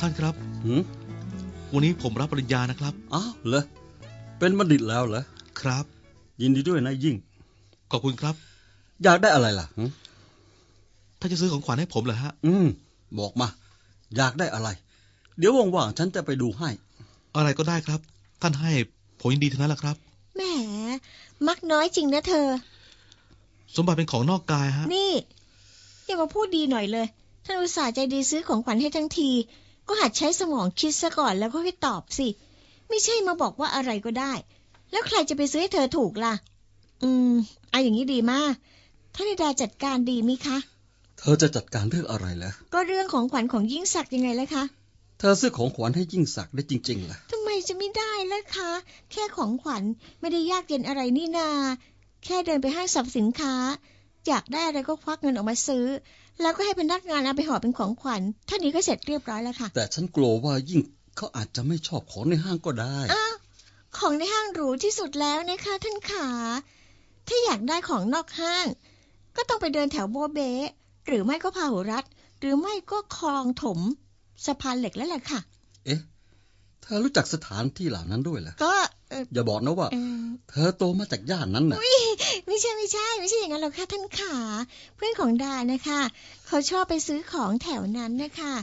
ท่านครับ หืมวันนี้ผมรับปริญญานะครับ อ้าวเหรอเป็นบัณฑิตแล้วเหรอ ครับ ยินดีด้วยนะยิ่ง ขอบคุณครับ อยากได้อะไรล่ะหืมถ้านจะซื้อของขวัญให้ผมเหรอฮะ อืม บอกมา อยากได้อะไร เดี๋ยวว่างๆฉันจะไปดูให้ อะไรก็ได้ครับ ท่านให้ผมยินดีเท่านั้นแหละครับ แหม มักน้อยจริงนะเธอ สมบัติเป็นของนอกกายฮะ นี่อย่ามาพูดดีหน่อยเลย ท่านอุตส่าห์ใจดีซื้อของขวัญให้ทั้งที ก็หัดใช้สมองคิดซะก่อนแล้วก็ให้ตอบสิ ไม่ใช่มาบอกว่าอะไรก็ได้ แล้วใครจะไปซื้อให้เธอถูกล่ะ อืมเอาอย่างนี้ดีมากท่านนิดาจัดการดีมิคะเธอจะจัดการเรื่องอะไรล่ะ ก็เรื่องของขวัญของยิ่งศักดิ์ยังไงล่ะคะ เธอซื้อของขวัญให้ยิ่งศักดิ์ได้จริงๆล่ะทำไมจะไม่ได้ล่ะคะ แค่ของขวัญไม่ได้ยากเย็นอะไรนี่นา แค่เดินไปห้างสรรพสินค้า อยากได้อะไรก็ควักเงินออกมาซื้อ แล้วก็ให้พนักงานเอาไปห่อเป็นของขวัญเท่านี้ก็เสร็จเรียบร้อยแล้วค่ะ แต่ฉันกลัวว่ายิ่งเขาอาจจะไม่ชอบของในห้างก็ได้อ้าวของในห้างหรูที่สุดแล้วนะคะท่านขาถ้าอยากได้ของนอกห้าง ก็ต้องไปเดินแถวโบเบะหรือไม่ก็พาหุรัตหรือไม่ก็คลองถมสะพานเหล็กแล้วแหละค่ะเอ๊ะเธอรู้จักสถานที่เหล่านั้นด้วยเหรอก็เอออย่าบอกนะว่าเออเธอโตมาจากย่านนั้นน่ะไม่ใช่ไม่ใช่ ไม่ใช่อย่างนั้นหรอกค่ะท่านขา เพื่อนของดานะคะเขาชอบไปซื้อของแถวนั้นนะคะ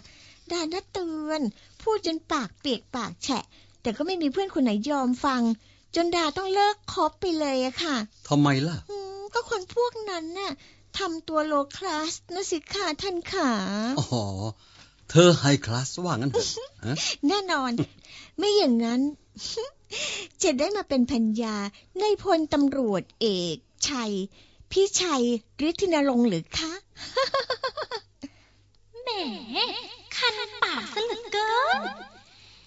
ดานัดเตือนพูดจนปากเปียกปากแฉะ แต่ก็ไม่มีเพื่อนคนไหนยอมฟัง จนดาต้องเลิกคบไปเลยอะค่ะทำไมล่ะอืมก็คนพวกนั้นน่ะทำตัวโลคลาสนะสิค่ะท่านขาอ๋อ เธอไฮคลาสว่างั้นเถอะฮะแน่นอน ไม่อย่างนั้น จะได้มาเป็นพัญญาในพลตำรวจเอก ชัย พี่ชัยฤทธินรงค์หรือคะแหมคันปากซะเหลือเกิน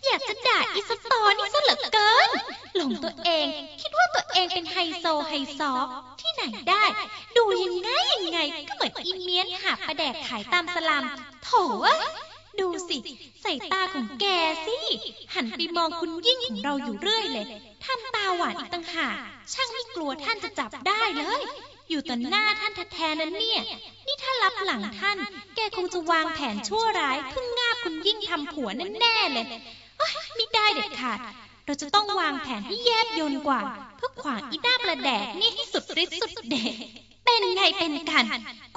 อยากจะด่าอีสตอนี่ซะเหลือเกิน หลงตัวเอง คิดว่าตัวเองเป็นไฮโซไฮซอที่ไหนได้ ดูยังไงยังไง ก็เหมือนอีเมียนหาประแดกขายตามสลามโถเอ้ย ดูสิใส่ตาของแกสิ หันไปมองคุณยิ่งของเราอยู่เรื่อยเลยทำตาหวานอีกต่างหากช่างไม่กลัวท่านจะจับได้เลย อยู่ต่อหน้าท่านแท้ๆนั้นเนี่ย นี่ถ้ารับหลังท่าน แกคงจะวางแผนชั่วร้ายเพื่องาบคุณยิ่งทำผัวแน่ๆเลยเอ้ยไม่ได้เด็ดขาด เราจะต้องวางแผนให้แยบยนกว่า เพื่อขวางอีหน้าประแดกนี่ให้สุดฤทธิ์สุดเดชเป็นไงเป็นกัน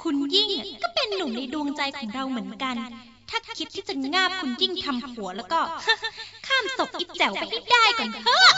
คุณยิ่งก็เป็นหนุ่มในดวงใจของเราเหมือนกัน ถ้าคิดที่จะงาบคุณยิ่งทำผัวแล้วก็ ข้ามศพอีแจ๋วไปให้ได้ก่อนเถอะ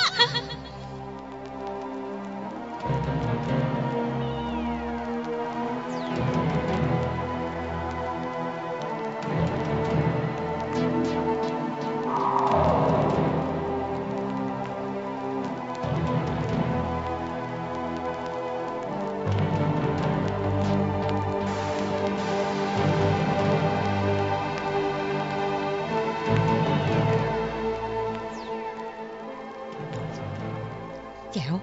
แจ๋ว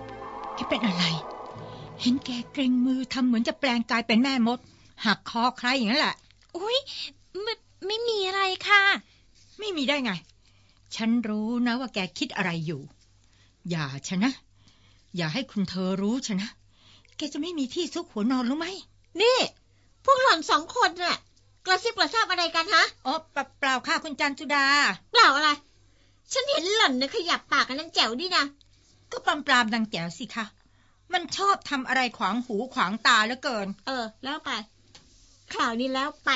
แกเป็นอะไร เห็นแกเกรงมือทำเหมือนจะแปลงกายเป็นแม่มด หักคอใครอย่างนั้นแหละ อุ้ยไม่ไม่มีอะไรค่ะ ไม่มีได้ไง ฉันรู้นะว่าแกคิดอะไรอยู่ อย่าชนะ อย่าให้คุณเธอรู้ชนะ แกจะไม่มีที่ซุกหัวนอนรู้ไหม นี่ พวกหล่อนสองคนน่ะ กระซิบกระซาบอะไรกันฮะ อ๋อเปล่าเปล่าค่ะคุณจันทุดา เปล่าอะไร ฉันเห็นหล่อนเนี่ยขยับปากกันนั่นแจ๋วดีนะ ก็ปรามปรามๆนางแจ๋วสิคะ มันชอบทำอะไรขวางหูขวางตาเหลือเกิน เออ แล้วไปคราวนี้แล้วไป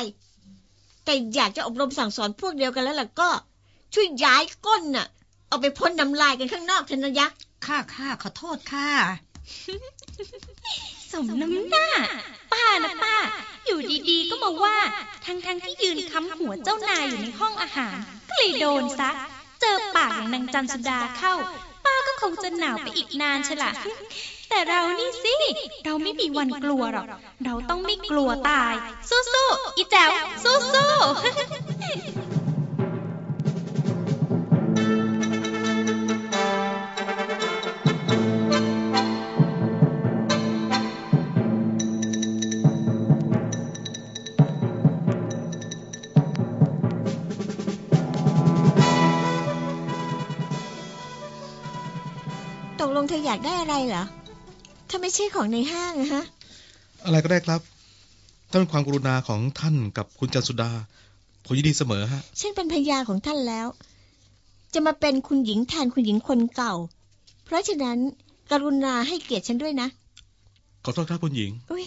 แต่อยากจะอบรมสั่งสอนพวกเดียวกันแล้วล่ะก็ ช่วยย้ายก้นน่ะ เอาไปพ่นน้ำลายกันข้างนอกเถอะนะยะค่าค่าขอโทษค่ะ สมน้ำหน้า ป้านะป้า อยู่ดีๆ ก็มาว่า ทั้งๆที่ยืนค้ำหัวเจ้านายอยู่ในห้องอาหาร ก็เลยโดนซะ เจอปากอย่างนางจันสุดาเข้าป้า ก็คงจะหนาวไปอีกนานใช่ละแต่เรานี่สิ เราไม่มีวันกลัวหรอก เราต้องไม่กลัวตาย สู้ๆอีแจ๋วสู้ๆ ออยากได้อะไรเหรอ ถ้าไม่ใช่ของในห้างอะฮะ อะไรก็ได้ครับถ้าเป็นความกรุณาของท่านกับคุณจันสุดา ผมยินดีเสมอฮะ ฉันเป็นพยาของท่านแล้ว จะมาเป็นคุณหญิงแทนคุณหญิงคนเก่า เพราะฉะนั้นกรุณาให้เกียรติฉันด้วยนะ ขอโทษครับคุณหญิง อุ้ย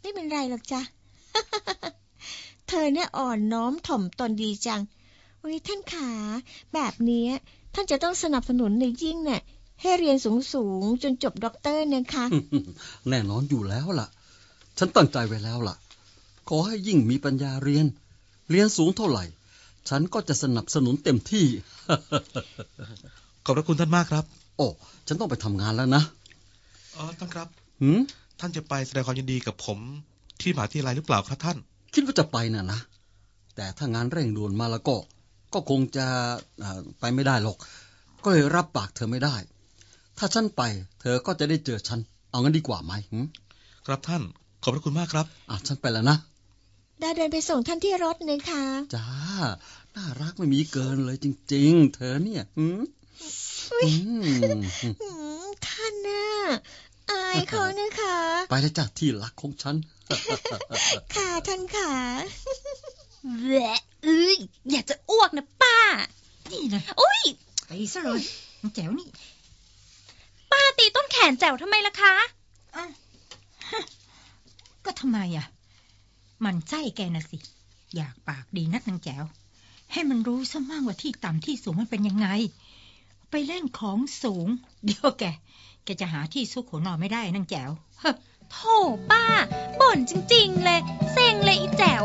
ไม่เป็นไรหรอกจ้ะ เธอเนี่ยอ่อนน้อมถ่อมตนดีจัง อุ้ยท่านขา แบบเนี้ยท่านจะต้องสนับสนุนในยิ่งเนี่ย ให้เรียนสูงสูงๆจนจบด็อกเตอร์นะคะ แน่นอนอยู่แล้วล่ะ ฉันตั้งใจไว้แล้วล่ะ ขอให้ยิ่งมีปัญญาเรียน เรียนสูงเท่าไหร่ ฉันก็จะสนับสนุนเต็มที่ ขอบพระคุณท่านมากครับ โอ้ฉันต้องไปทำงานแล้วนะอ๋อท่านครับหืมท่านจะไปแสดงความยินดีกับผมที่มหาวิทยาลัยหรือเปล่าครับท่าน คิดว่าจะไปน่ะนะ แต่ถ้างานเร่งด่วนมาแล้วก็ ก็คงจะอ่าไปไม่ได้หรอก ก็เลยรับปากเธอไม่ได้ ถ้าฉันไป เธอก็จะได้เจอฉัน เอางั้นดีกว่าไหมหืมครับท่าน ขอบพระคุณมากครับอะฉันไปแล้วนะดาเดินไปส่งท่านที่รถนะคะจ้า น่ารักไม่มีเกินเลยจริง ๆ เธอเนี่ยหืมอืมอืมท่านน่ะอายเขานะคะ ไปเลยจ้ะที่รักของฉัน ค่ะท่านขาแหวะเอ้ยอยากจะอ้วกนะป้า นี่นะอุ้ยไปซะเลยนางแจ๋วนี่ป้า ตีต้นแขนแจ๋วทำไมล่ะคะอะฮะก็ทำไมอะ มันใจแกน่ะสิ อยากปากดีนักนางแจ๋ว ให้มันรู้ซะมั่งว่าที่ต่ำที่สูงมันเป็นยังไง ไปเล่นของสูง เดี๋ยวแก แกจะหาที่ซุกหัวนอนไม่ได้นางแจ๋วเฮ้อโถป้า บ่นจริง ๆ เลย เซ็งเลยอีแจ๋ว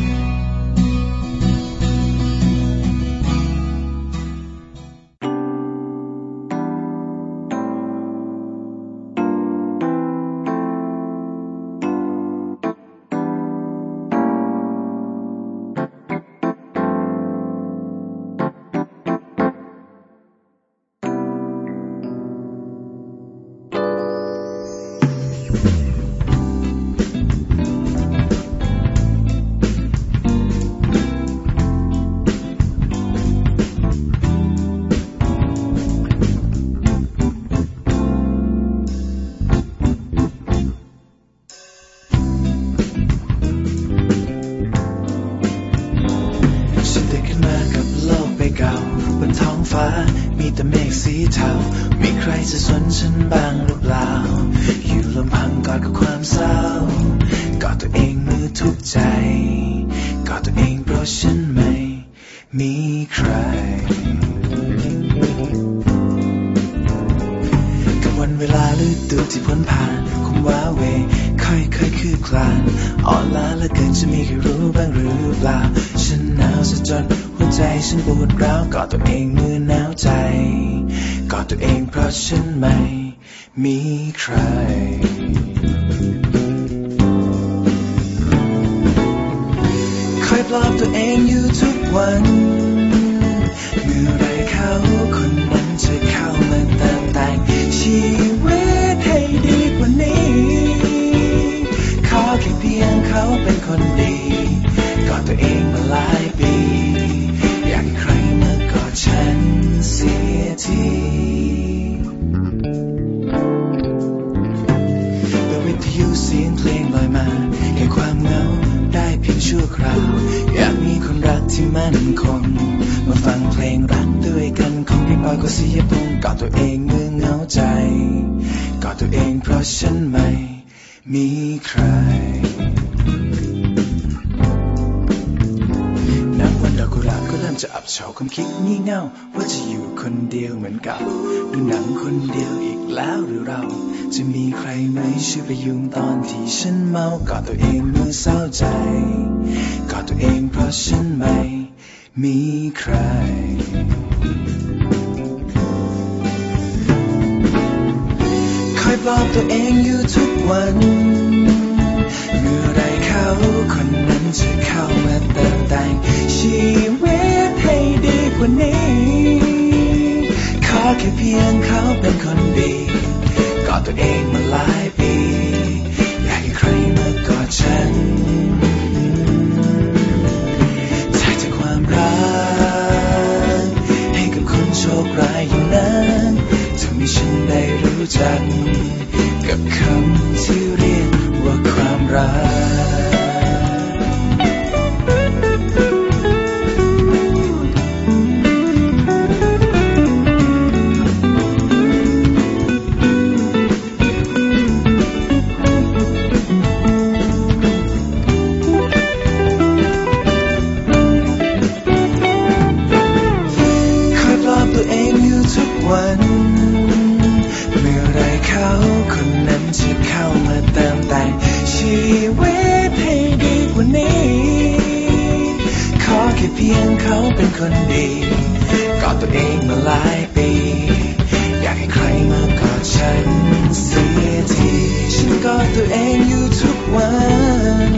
มีใครจะสนฉันบ้างหรือเปล่า อยู่ลำพังกอดกับความเศร้ากอดตัวเองเมื่อทุกใจกอดตัวเองเพราะฉันไม่มีใครกับวันเวลาฤดูที่พ้นผ่านคงว้าเวค่อยค่อยคืบคลานอ่อนล้าเหลือเกินจะมีใครรู้บ้างหรือเปล่า ฉันหนาวซะจนหัวใจฉันปวดร้าวกอดตัวเองเมื่อหนาวใจ กอดตัวเองเพราะฉันไม่มีใคร คอยปลอบตัวเองอยู่ทุกวัน เมื่อไรเขาคนนั้นจะเข้า ชั่วคราว อยากมีคนรักที่มั่นคง มาฟังเพลงรักด้วยกันคงได้ปล่อยก็เสียพงกอดตัวเองเมื่อเหงาใจ กอดตัวเองเพราะฉันไม่มีใคร จะอับเฉาความคิดงี่เง่าว่าจะอยู่คนเดียวเหมือนเก่าดูหนังคนเดียวอีกแล้วหรือเรา จะมีใครไหมช่วยไปยุงตอนที่ฉันเมากอดตัวเองเมื่อเศร้าใจกอดตัวเองเพราะฉันไม่มีใครคอยปลอบตัวเองอยู่ทุกวันเมื่อไรเขาคนนั้นจะเข้ามาเติมแต่งชีวิต วันนี้ ขอแค่เพียงเขาเป็นคนดีกอดตัวเองมาหลายปี อยากให้ใครมากอดฉัน เองอยู่ทุกวัน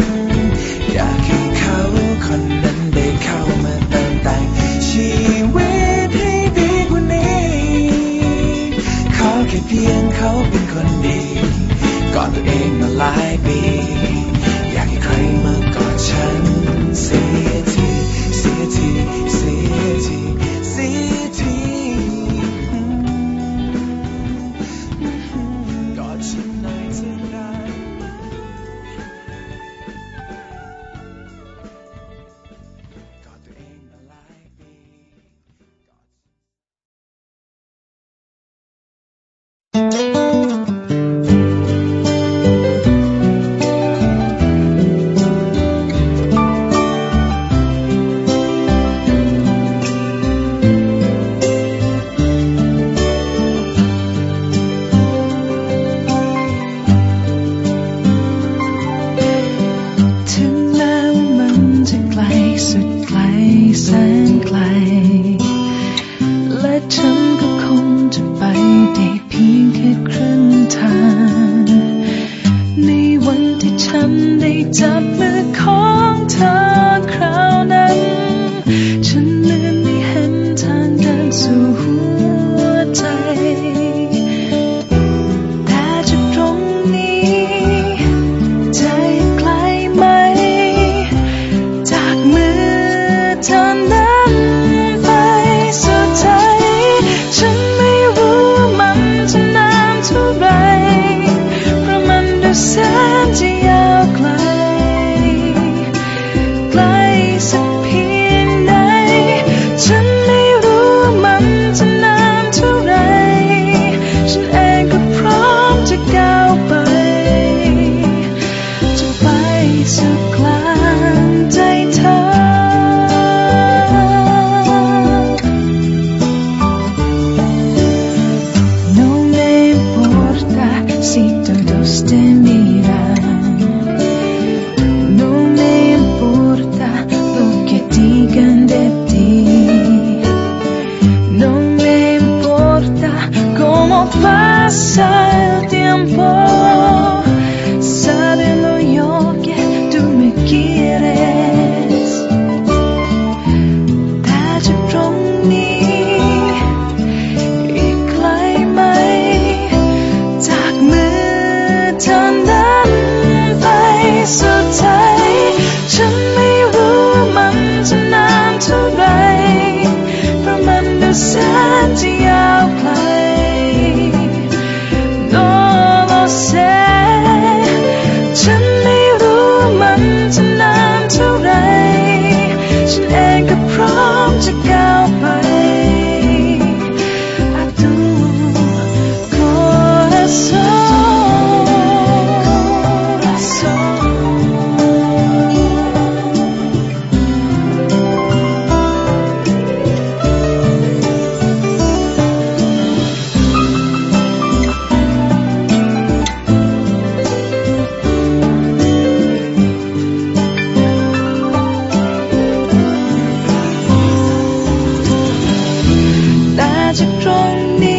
อยากให้เขาคนนั้นได้เข้ามาเติมแต่งชีวิตให้ดีกว่านี้ ขอแค่เพียงเขาเป็นคนดี ก่อนตัวเองมาหลายปี แต่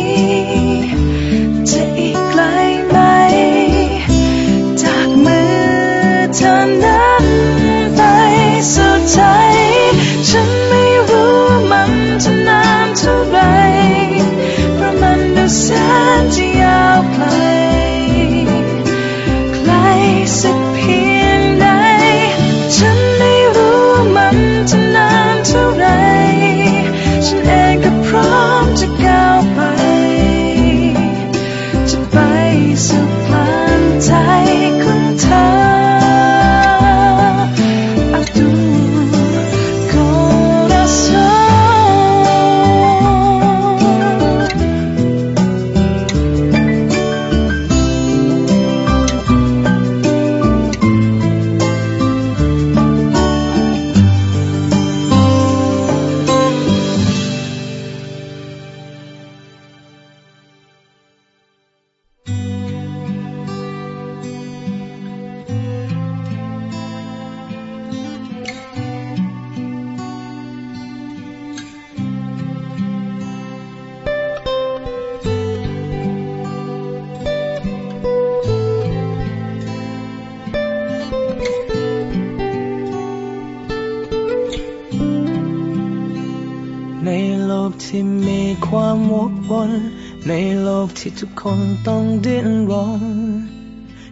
กที่ทุกคนต้องดิ้นรน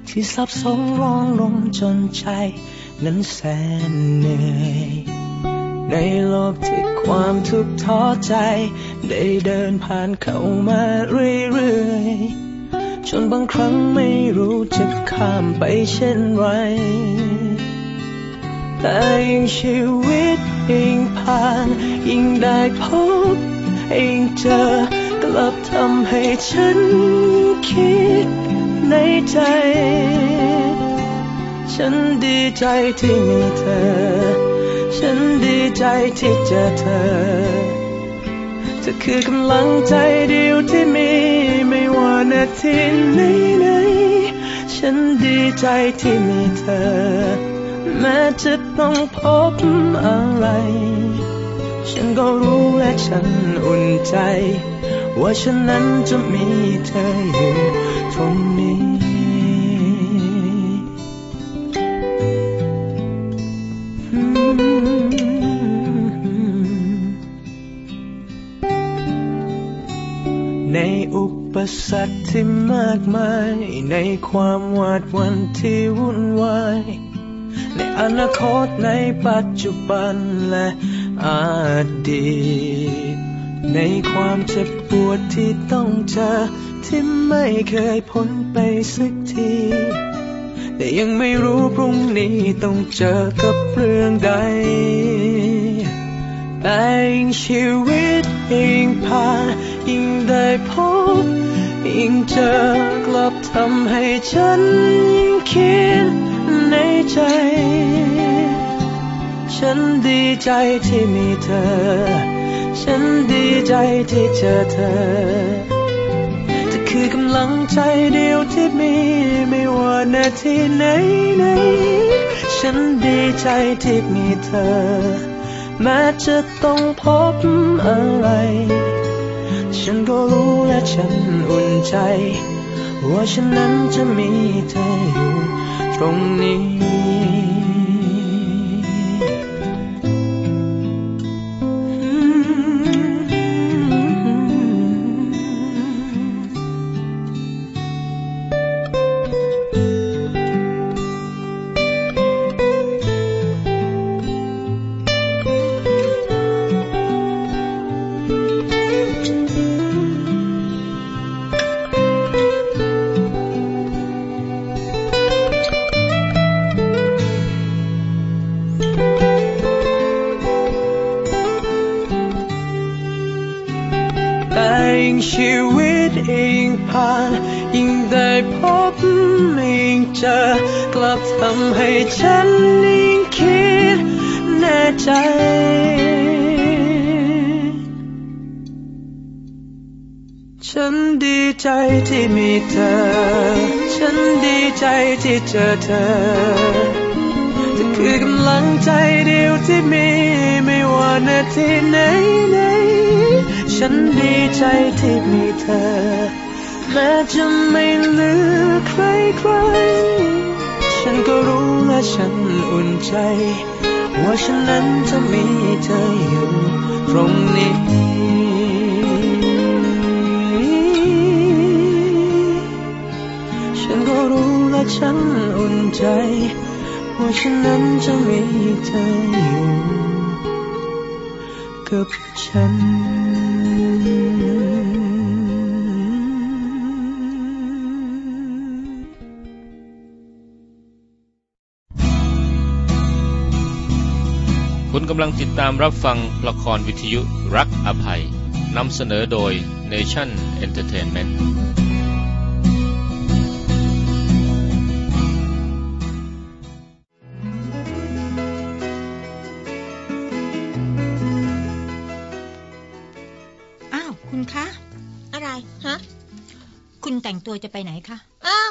ที่สับสนร้อนรนจนใจนั้นแสนเหนื่อยในโลกที่ความทุกข์ท้อใจ ได้เดินผ่านเข้ามาเรื่อยๆจนบางครั้งไม่รู้จะข้ามไปเช่นไร แต่ยิ่งชีวิตยิ่งผ่าน ยิ่งได้พบยิ่งเจอ ลับทำให้ฉันคิดในใจ ฉันดีใจที่มีเธอ ฉันดีใจที่เจอเธอ เธอคือกำลังใจเดียวที่มี ไม่ว่านาทีไหนไหนฉันดีใจที่มีเธอ แม้จะต้องพบอะไร ฉันก็รู้และฉันอุ่นใจ ว่าฉันนั้นจะมีเธออยู่ตรงนี้ ในอุปสรรคที่มากมาย ในความหวาดวันที่วุ่นวายในอนาคตในปัจจุบันและอดีตในความเจ็บ ปวดที่ต้องเจอที่ไม่เคยพ้นไปสักที แต่ยังไม่รู้พรุ่งนี้ต้องเจอกับเรื่องใด แต่ยิ่งชีวิตยิ่งผ่านยิ่งได้พบยิ่งเจอกลับทำให้ฉันยิ่งคิดในใจ ฉันดีใจที่มีเธอ ฉันดีใจที่เจอเธอเธอคือกำลังใจเดียวที่มีไม่ว่านาทีไหนไหนๆฉันดีใจที่มีเธอ แม้จะต้องพบอะไร ฉันก็รู้และฉันอุ่นใจว่าฉันนั้นจะมีเธออยู่ตรงนี้ จอกลับทำให้ฉันยิ่งคิดแน่ใจ ฉันดีใจที่มีเธอ ฉันดีใจที่เจอเธอเธอคือกำลังใจเดียวที่มีไม่ว่านาทีไหนไหนฉันดีใจที่มีเธอ แม้จะไม่เหลือใครใคร ฉันก็รู้และฉันอุ่นใจ ว่าฉันนั้นจะมีเธออยู่ตรงนี้ฉันก็รู้และฉันอุ่นใจ ว่าฉันนั้นจะมีเธออยู่ กับฉัน กำลังติดตามรับฟังละครวิทยุรักอภัยนำเสนอโดย Nation Entertainment อ้าว คุณคะ อะไรฮะ คุณแต่งตัวจะไปไหนคะ อ้าว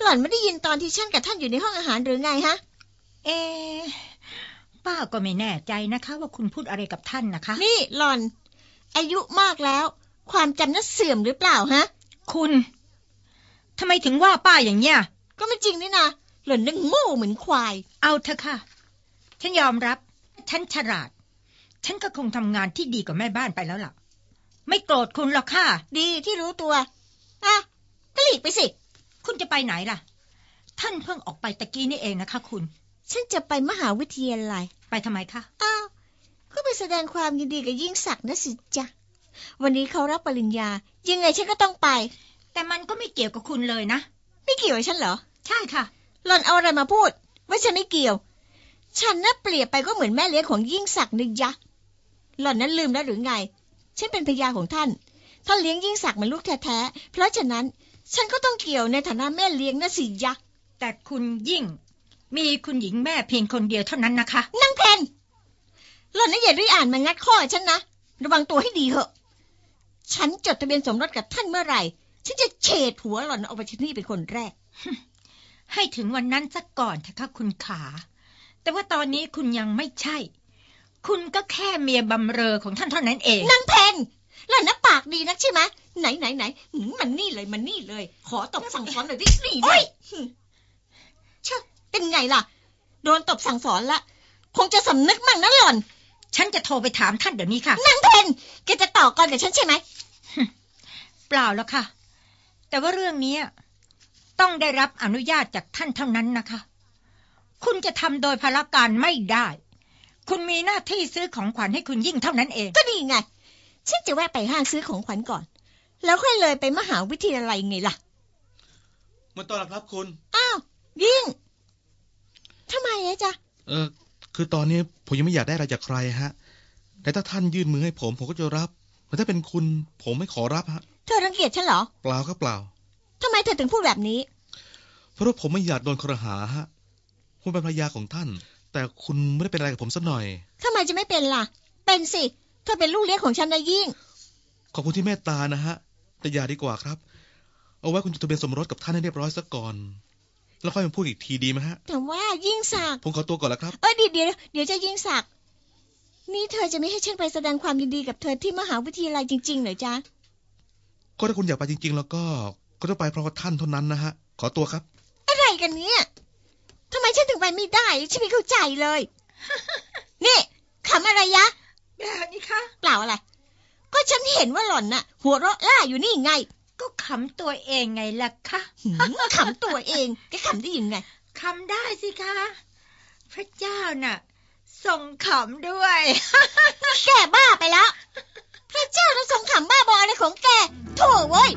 หล่อนไม่ได้ยินตอนที่ฉันกับท่านอยู่ในห้องอาหารหรือไงฮะ เอ๊ะป้า ก็ไม่แน่ใจนะคะว่าคุณพูดอะไรกับท่านนะคะ นี่หล่อน อายุมากแล้ว ความจำน่ะเสื่อมหรือเปล่าฮะ คุณทำไมถึงว่าป้าอย่างเนี้ย ก็ไม่จริงนี่นะหล่อนนึกโง่เหมือนควาย เอาเถอะค่ะ ฉันยอมรับ ฉันฉลาด ฉันก็คงทำงานที่ดีกว่าแม่บ้านไปแล้วล่ะ ไม่โกรธคุณหรอกค่ะ ดีที่รู้ตัวอะก็หลีกไปสิ คุณจะไปไหนล่ะ ท่านเพิ่งออกไปตะกี้นี่เองนะคะ คุณ ฉันจะไปมหาวิทยาลัย ไปทำไมคะอ้าวก็ไปแสดงความยินดีกับยิ่งศักดิ์นะสิจ๊ะวันนี้เขารับปริญญา ยังไงฉันก็ต้องไป แต่มันก็ไม่เกี่ยวกับคุณเลยนะ ไม่เกี่ยวกับฉันเหรอ ใช่ค่ะ หล่อนเอาอะไรมาพูด ว่าฉันไม่เกี่ยว ฉันน่ะเปรียบไปก็เหมือนแม่เลี้ยงของยิ่งศักดิ์นึกยะ หล่อนนั้นลืมแล้วหรือไง ฉันเป็นพยาของท่าน ท่านเลี้ยงยิ่งศักดิ์เหมือนลูกแท้ๆ เพราะฉะนั้นฉันก็ต้องเกี่ยวในฐานะแม่เลี้ยงนะสิยะ แต่คุณยิ่ง มีคุณหญิงแม่เพียงคนเดียวเท่านั้นนะคะนางเพนหล่อนน่ะอย่ารีอ่านมางัดข้อฉันนะ ระวังตัวให้ดีเถอะ ฉันจดทะเบียนสมรสกับท่านเมื่อไหร่ ฉันจะเฉดหัวหล่อนออกไปที่นี่เป็นคนแรก ให้ถึงวันนั้นสักก่อนเถอะค่ะคุณขา แต่ว่าตอนนี้คุณยังไม่ใช่ คุณก็แค่เมียบำเรอของท่านเท่านั้นเอง นางเพนหล่อนน่ะปากดีนักใช่ไหมไหนไหนไหนหืมมันนี่เลยมันนี่เลย ขอตบสั่งสอนหน่อยดินี่โอ๊เลยยเชอะ เป็นไงล่ะ โดนตบสั่งสอนละ คงจะสำนึกมั่งนะหล่อน ฉันจะโทรไปถามท่านเดี๋ยวนี้ค่ะ นางเพนแกจะต่อกรกับฉันใช่ไหม เปล่าแล้วค่ะ แต่ว่าเรื่องนี้ต้องได้รับอนุญาตจากท่านเท่านั้นนะคะ คุณจะทำโดยพละการไม่ได้ คุณมีหน้าที่ซื้อของขวัญให้คุณยิ่งเท่านั้นเอง ก็ดีไง ฉันจะแวะไปห้างซื้อของขวัญก่อน แล้วค่อยเลยไปมหาวิทยาลัยไงล่ะมันต้อนรับครับคุณ อ้าว ยิ่ง ทำไมอะจ๊ะ เออ คือตอนนี้ผมยังไม่อยากได้อะไรจากใครฮะ แต่ถ้าท่านยื่นมือให้ผม ผมก็จะรับ แต่ถ้าเป็นคุณ ผมไม่ขอรับฮะ เธอรังเกียจฉันเหรอ เปล่าครับเปล่า ทำไมเธอถึงพูดแบบนี้ เพราะว่าผมไม่อยากโดนครหาฮะ คุณเป็นภรรยาของท่าน แต่คุณไม่ได้เป็นอะไรกับผมสักหน่อย ทำไมจะไม่เป็นล่ะ เป็นสิ เธอเป็นลูกเลี้ยงของฉันนะยิ่ง ขอบคุณที่เมตตานะฮะ แต่อย่าดีกว่าครับ เอาไว้คุณจดทะเบียนสมรสกับท่านให้เรียบร้อยซะก่อน แล้วค่อยมาพูดอีกทีดีไหมฮะ แต่ว่ายิ่งศักดิ์ผมขอตัวก่อนแล้วครับ เอ้ยเดี๋ยวเดี๋ยวเดี๋ยวจะยิ่งศักดิ์นี่เธอจะไม่ให้ฉันไปแสดงความยินดีกับเธอที่มหาวิทยาลัยจริงๆเหรอจ๊ะ ก็ถ้าคุณอยากไปจริง ๆ แล้วก็ ก็ต้องไปเพราะว่าท่านเท่านั้นนะฮะ ขอตัวครับ อะไรกันเนี่ยทำไมฉันถึงไปไม่ได้ ฉันไม่เข้าใจเลย นี่ขำอะไรยะเปล่านี่คะ เปล่าอะไร ก็ฉันเห็นว่าหล่อนน่ะ หัวเราะล่าอยู่นี่ไง ก็ขำตัวเองไงล่ะคะหืมขำตัวเองแกขำได้ยังไงขำได้สิคะ พระเจ้าน่ะทรงขำด้วย แกบ้าไปแล้ว พระเจ้าจะทรงขำบ้าบออะไรของแกโถ่เว้ย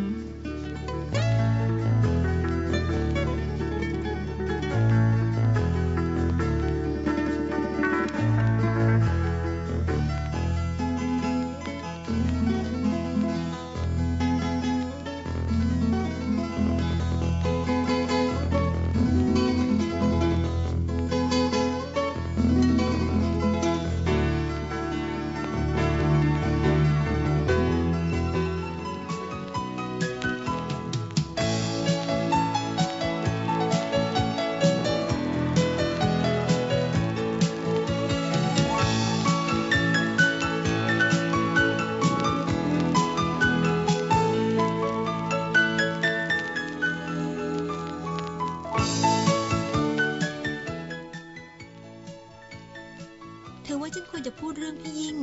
ควรจะพูดเรื่องพี่ยิ่ง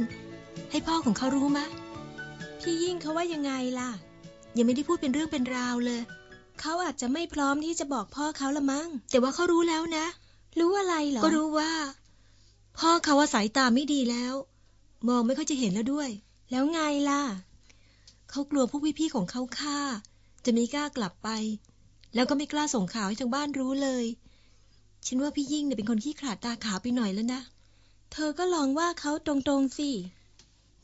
ให้พ่อของเขารู้มะ พี่ยิ่งเขาว่ายังไงล่ะ ยังไม่ได้พูดเป็นเรื่องเป็นราวเลย เขาอาจจะไม่พร้อมที่จะบอกพ่อเขาละมั้ง แต่ว่าเขารู้แล้วนะ รู้อะไรเหรอ ก็รู้ว่า พ่อเขาว่าสายตาไม่ดีแล้ว มองไม่ค่อยจะเห็นแล้วด้วย แล้วไงล่ะ เขากลัวพวกพี่ๆของเขาฆ่า จะไม่กล้ากลับไป แล้วก็ไม่กล้าส่งข่าวให้ทางบ้านรู้เลย ฉันว่าพี่ยิ่งเนี่ยเป็นคนขี้ขลาดตาขาวไปหน่อยแล้วนะ เธอก็ลองว่าเขาตรงๆสิ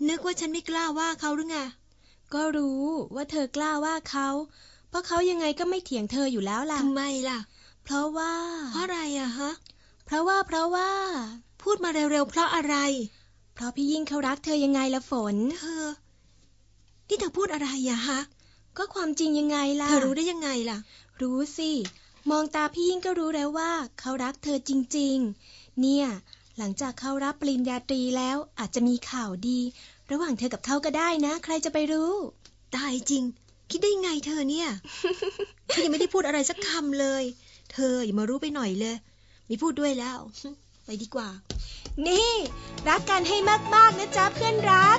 นึกว่าฉันไม่กล้าว่าเขาหรือไง ก็รู้ว่าเธอกล้าว่าเขา เพราะเขายังไงก็ไม่เถียงเธออยู่แล้วล่ะ ทำไมล่ะ เพราะว่า เพราะอะไรอะฮะ เพราะว่าเพราะว่า พูดมาเร็วๆเพราะอะไร เพราะพี่ยิ่งเขารักเธอยังไงละฝน เธอ นี่เธอพูดอะไรอะฮะ ก็ความจริงยังไงล่ะ เธอรู้ได้ยังไงล่ะ รู้สิ มองตาพี่ยิ่งก็รู้แล้วว่า เขารักเธอจริง ๆ เนี่ย หลังจากเขารับปริญญาตรีแล้วอาจจะมีข่าวดี ระหว่างเธอกับเขาก็ได้นะ ใครจะไปรู้ ตายจริง คิดได้ไงเธอเนี่ยเธอยังไม่ได้พูดอะไรสักคำเลย เธออย่ามารู้ไปหน่อยเลยมีพูดด้วยแล้ว ไปดีกว่า นี่ รักกันให้มากๆนะจ๊ะเพื่อนรัก